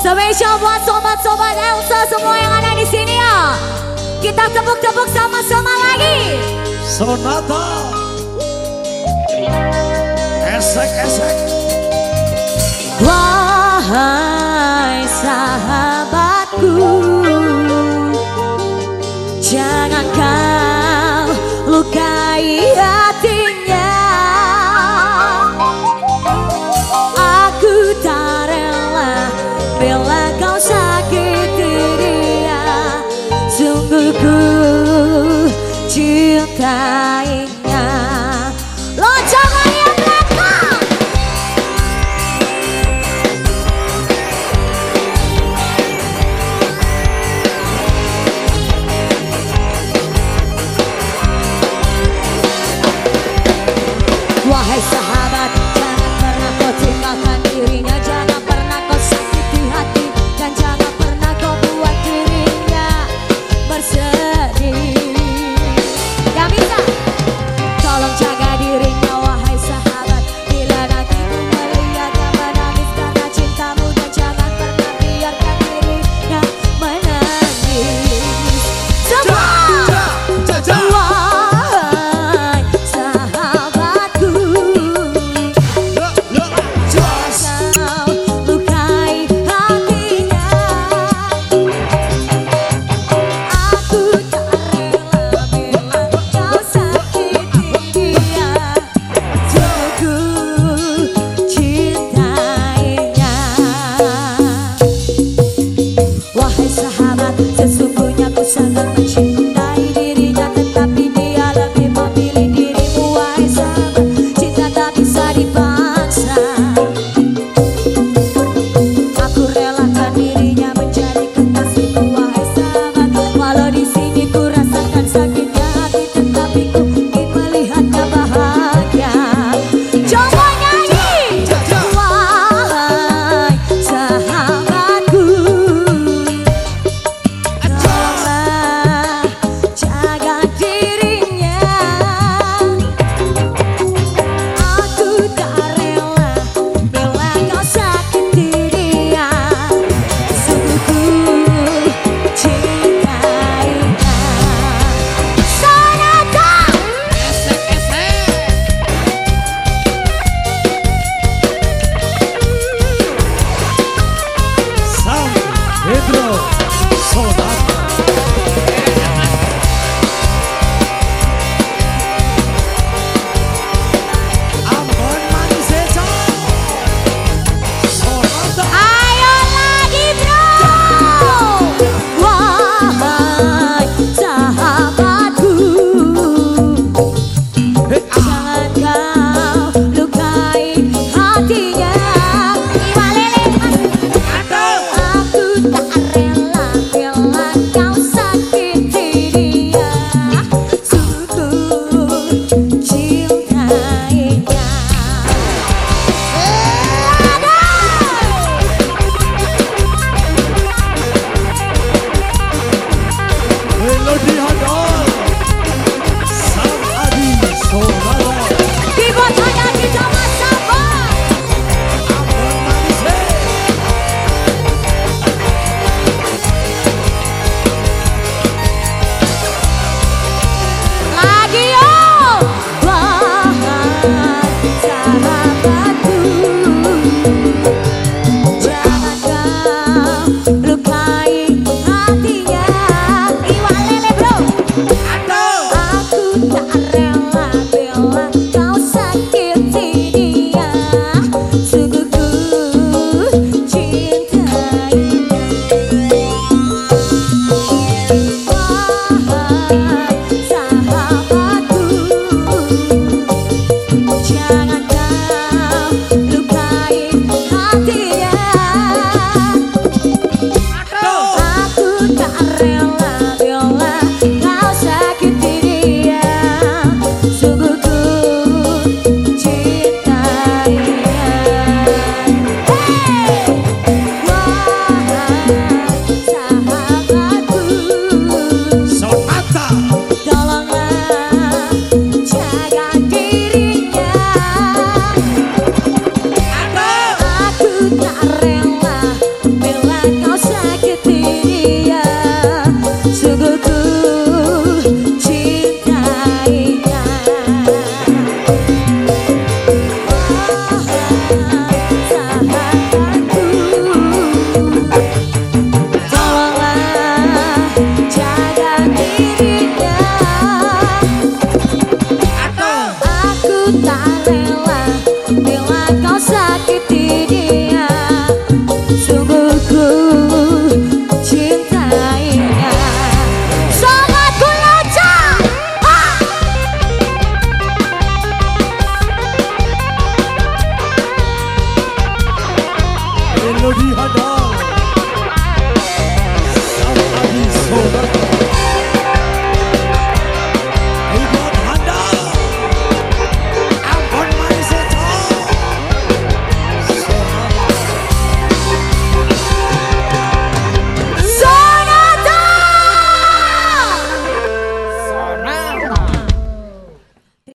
Spesial buat sobat-sobat Elsa semua yang ada di sini ya. Kita tepuk-tepuk sama-sama lagi. Sonata. Esek-esek. Wahai sahabatku Jangan kau lukai hatinya encontrar. red.